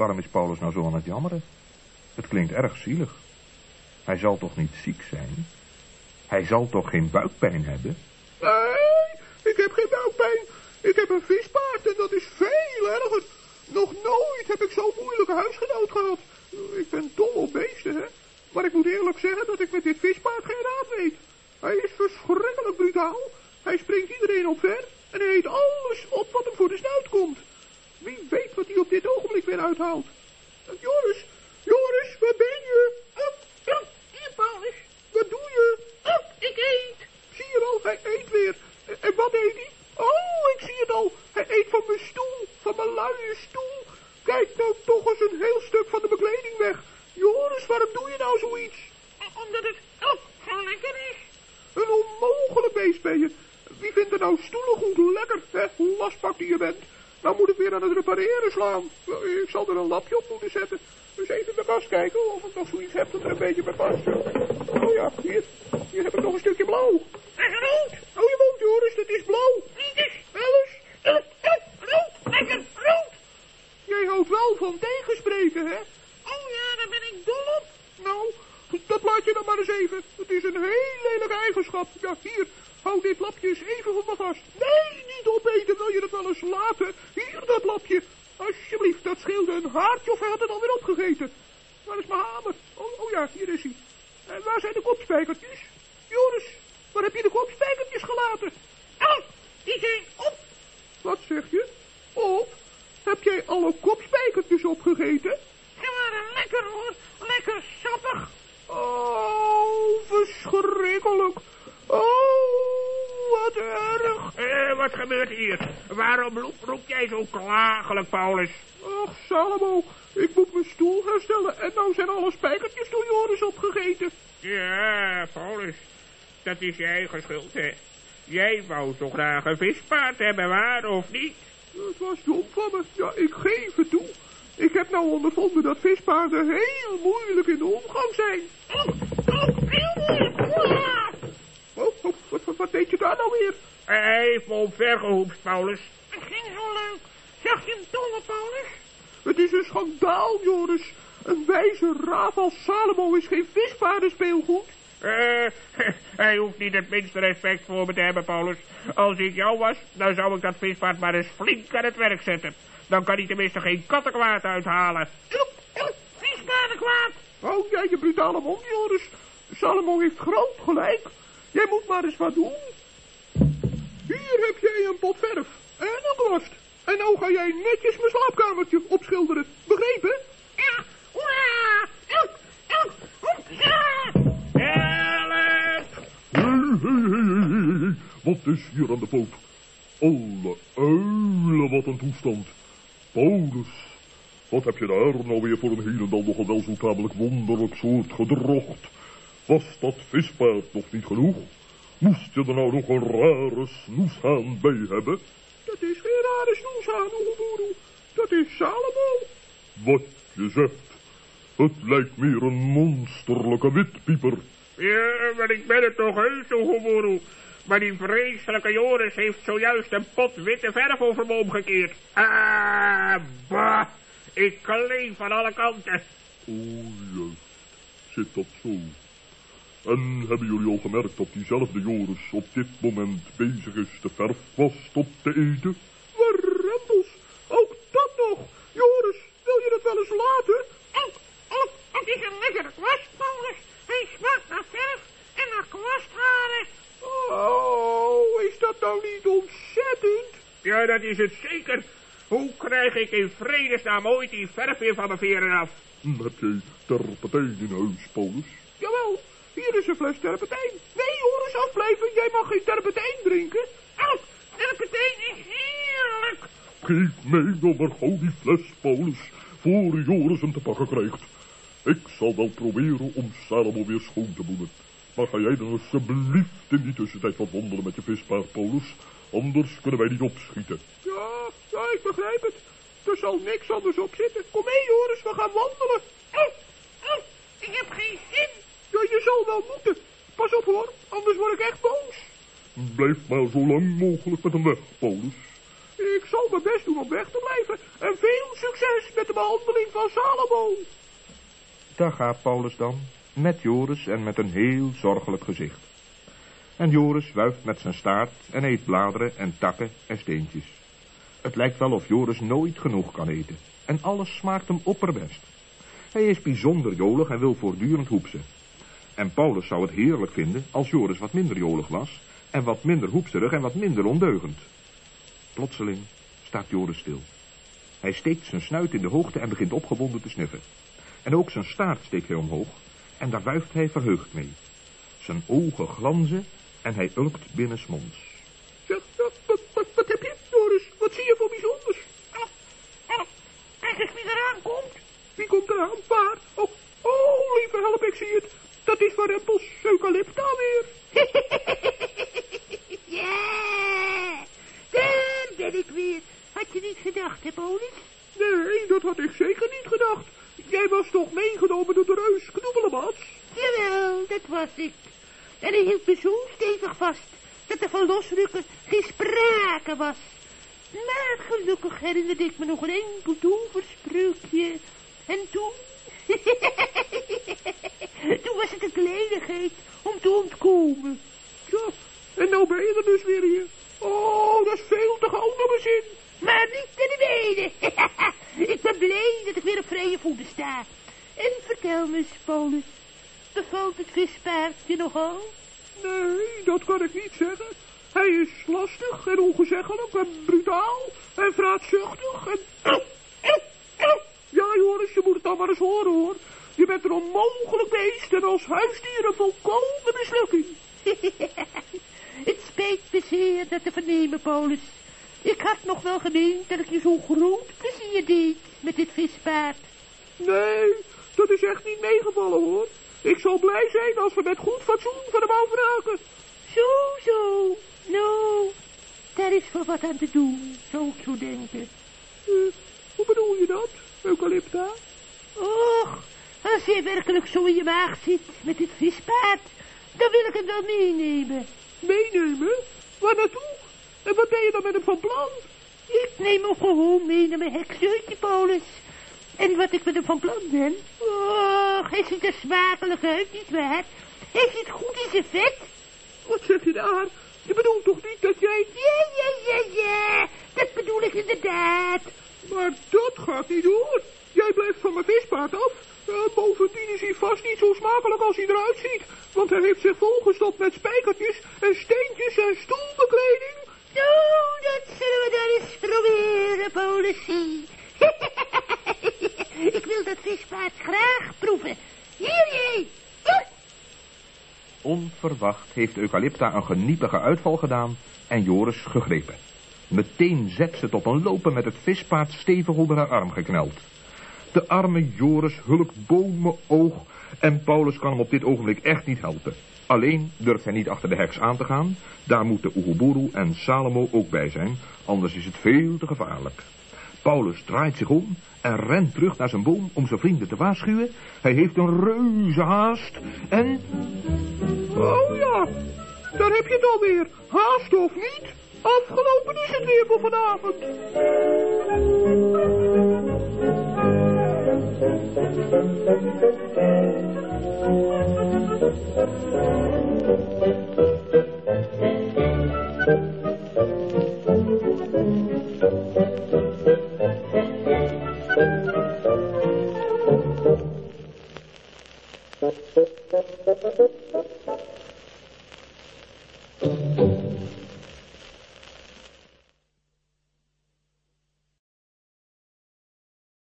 Waarom is Paulus nou zo aan het jammeren? Klinkt erg zielig. Hij zal toch niet ziek zijn? Hij zal toch geen buikpijn hebben? Nee, ik heb geen buikpijn. Ik heb een vispaard en dat is veel erger. Nog nooit heb ik zo'n moeilijke huisgenoot gehad. Ik ben dol op beesten, hè. Maar ik moet eerlijk zeggen dat ik met dit vispaard geen raad weet. Hij is verschrikkelijk brutaal. Hij springt iedereen op ver en eet alles op wat hem voor de snuit komt. Wie weet wat hij op dit ogenblik weer uithaalt. Joris, Joris, waar ben je? Hier, Paulus. Wat doe je? Up, ik eet. Zie je al, hij eet weer. En- En wat eet hij? Oh, ik zie het al. Hij eet van mijn stoel, van mijn luie stoel. Kijk nou toch eens een heel stuk van de bekleding weg. Joris, waarom doe je nou zoiets? Omdat het ook zo lekker is. Een onmogelijk beest ben je. Wie vindt er nou stoelen goed lekker, hè? Lastpak die je bent. Nou moet ik weer aan het repareren slaan. Ik zal er een lapje op moeten zetten. Dus even de kast kijken of ik nog zoiets heb dat er een beetje bij past. Oh ja, hier. Hier heb ik nog een stukje blauw. En rood. Oh, je woont, Joris, dat is blauw. Niet eens. Wel eens. Rood, lekker, rood. Jij houdt wel van tegenspreken, hè? Oh ja, daar ben ik dol op. Nou, dat laat je dan maar eens even. Het is een heel lelijke eigenschap. Ja, hier, hou dit lapje eens even voor me vast. Nee, niet opeten, wil je het wel eens laten? Hier, dat lapje. Alsjeblieft, dat scheelde een haartje of hij had het alweer opgegeten. Waar is mijn hamer? Oh, oh ja, hier is hij. En waar zijn de kopspijkertjes? Joris, waar heb je de kopspijkertjes gelaten? Oh, die zijn op. Wat zeg je? Op? Heb jij alle kopspijkertjes opgegeten? Ze waren lekker hoor, lekker sappig. Oh, verschrikkelijk. Oh, wat erg. Eh, wat gebeurt hier? Waarom roep, roep jij zo klagelijk, Paulus? Ach, Salomo, ik moet mijn stoel herstellen en nou zijn alle spijkertjes door Joris opgegeten. Ja, Paulus, dat is je eigen schuld, hè. Jij wou toch graag een vispaard hebben, waar of niet? Het was dom van me. Ja, ik geef het toe. Ik heb nou ondervonden dat vispaarden heel moeilijk in de omgang zijn. Oh, oh, heel moeilijk. Oh, oh, wat, wat, wat deed je daar nou weer? Hij heeft me omvergehoepst, Paulus. Het ging zo leuk. Zag je hem tollen, Paulus? Het is een schandaal, Joris. Een wijze raaf als Salomo is geen vispaardenspeelgoed. Eh, hij hoeft niet het minste respect voor me te hebben, Paulus. Als ik jou was, dan zou ik dat vispaard maar eens flink aan het werk zetten. Dan kan hij tenminste geen kattenkwaad uithalen. Vispaardenkwaad. Oh, jij je brutale mond, Joris. Salomo heeft groot gelijk. Jij moet maar eens wat doen. Hier heb jij een pot verf en een kwast. En nou ga jij netjes mijn slaapkamertje opschilderen. Begrepen? Ja. Hoera! Elk! Help! Wat is hier aan de poot? Alle uilen, wat een toestand. Paulus, wat heb je daar nou weer voor een heel en al nogal wel zo tamelijk wonderlijk soort gedrocht? Was dat vispaard nog niet genoeg? Moest je er nou nog een rare snoeshaan bij hebben? Dat is geen rare snoeshaan, Oeboeroe. Dat is Salomo. Wat je zegt, het lijkt meer een monsterlijke witpieper. Ja, maar ik ben het toch heus, Oegeboeroe. Maar die vreselijke Joris heeft zojuist een pot witte verf over me omgekeerd. Ah, bah. Ik kleef van alle kanten. Oh, juist. Zit dat zo? En hebben jullie al gemerkt dat diezelfde Joris op dit moment bezig is de verfkwast op te eten? Warempels. Ook dat nog. Joris, wil je dat wel eens laten? Ook, ook, het is een lekkere kwast, Paulus. Hij smaakt naar verf en naar kwastharen. Oh, is dat nou niet ontzettend? Ja, dat is het zeker. Hoe krijg ik in vredesnaam ooit die verf weer van mijn veren af? Hm, Heb jij terpentijn in huis, Paulus? Hier is een fles terpentijn. Nee, Joris, afblijven. Jij mag geen terpentijn drinken. Ach, terpentijn is heerlijk. Geef mij nou maar gauw die fles, Paulus, voor Joris hem te pakken krijgt. Ik zal wel proberen om Salomo weer schoon te boenen. Maar ga jij dan alsjeblieft in die tussentijd wat wandelen met je vispaard, Paulus. Anders kunnen wij niet opschieten. Ja, ja, ik begrijp het. Er zal niks anders op zitten. Kom mee, Joris, we gaan wandelen. Oh, oh, ik heb geen zin. Je zal wel moeten. Pas op hoor, anders word ik echt boos. Blijf maar zo lang mogelijk met hem weg, Paulus. Ik zal mijn best doen om weg te blijven. En veel succes met de behandeling van Salomo. Daar gaat Paulus dan, met Joris en met een heel zorgelijk gezicht. En Joris wuift met zijn staart en eet bladeren en takken en steentjes. Het lijkt wel of Joris nooit genoeg kan eten. En alles smaakt hem opperbest. Hij is bijzonder jolig en wil voortdurend hoepsen. En Paulus zou het heerlijk vinden als Joris wat minder jolig was... en wat minder hoepserig en wat minder ondeugend. Plotseling staat Joris stil. Hij steekt zijn snuit in de hoogte en begint opgewonden te sniffen. En ook zijn staart steekt hij omhoog en daar wuift hij verheugd mee. Zijn ogen glanzen en hij ulkt binnensmonds. Zeg, wat, wat, wat, wat heb je, Joris? Wat zie je voor bijzonders? Kijk eens wie eraan komt. Wie komt eraan? Waar? Oh, oh, lieve help, ik zie het. Dat is Van Rempels eucalypta weer. ja, daar ben ik weer. Had je niet gedacht, hè, Polis? Nee, dat had ik zeker niet gedacht. Jij was toch meegenomen door de reus Knoebelemats? Jawel, dat was ik. En hij hield me zo stevig vast, dat er van losrukken geen sprake was. Maar gelukkig herinnerde ik me nog een enkel toverspreukje. En toen... toen was het een kleinigheid om te ontkomen. Ja, en nou ben je er dus weer hier. Oh, dat is veel te gauw naar mijn zin. Maar niet te benen. ik ben blij dat ik weer op vrije voeten sta. En vertel me eens, Paulus, bevalt het vispaard je nogal? Nee, dat kan ik niet zeggen. Hij is lastig en ongezeggelijk en brutaal en vraatzuchtig en... Joris, je moet het dan maar eens horen, hoor. Je bent een onmogelijk beest en als huisdier een volkomen mislukking. het spijt me zeer dat te vernemen, Paulus. Ik had nog wel gemeend dat ik je zo'n groot plezier deed met dit vispaard. Nee, dat is echt niet meegevallen, hoor. Ik zal blij zijn als we met goed fatsoen van hem afraken. Zo, zo. Nou, daar is wel wat aan te doen, zou ik zo denken. Uh, hoe bedoel je dat, Eucalypta? Och, als jij werkelijk zo in je maag zit met dit vispaard, dan wil ik het wel meenemen. Meenemen? Waar naartoe? En wat ben je dan met hem van plan? Ik neem hem gewoon mee naar mijn hekshutje, Paulus. En wat ik met hem van plan ben? Och, hij ziet er smakelijk uit, niet waar? Hij zit goed in zijn vet. Wat zeg je daar? Je bedoelt toch niet dat jij... Ja, ja, ja, ja. Dat bedoel ik inderdaad. Maar dat gaat niet door. Jij blijft van mijn vispaard af. Uh, bovendien is hij vast niet zo smakelijk als hij eruit ziet. Want hij heeft zich volgestopt met spijkertjes en steentjes en stoelbekleding. Nou, dat zullen we dan eens proberen, politie. Ik wil dat vispaard graag proeven. Hier, jij. Onverwacht heeft Eucalypta een geniepige uitval gedaan en Joris gegrepen. Meteen zet ze op een lopen met het vispaard stevig onder haar arm gekneld. De arme Joris hulkt bomen oog en Paulus kan hem op dit ogenblik echt niet helpen. Alleen durft hij niet achter de heks aan te gaan. Daar moeten Oeguburu en Salomo ook bij zijn, anders is het veel te gevaarlijk. Paulus draait zich om en rent terug naar zijn boom om zijn vrienden te waarschuwen. Hij heeft een reuze haast en... Oh ja, daar heb je het alweer. Haast of niet? Afgelopen is het weer voor vanavond.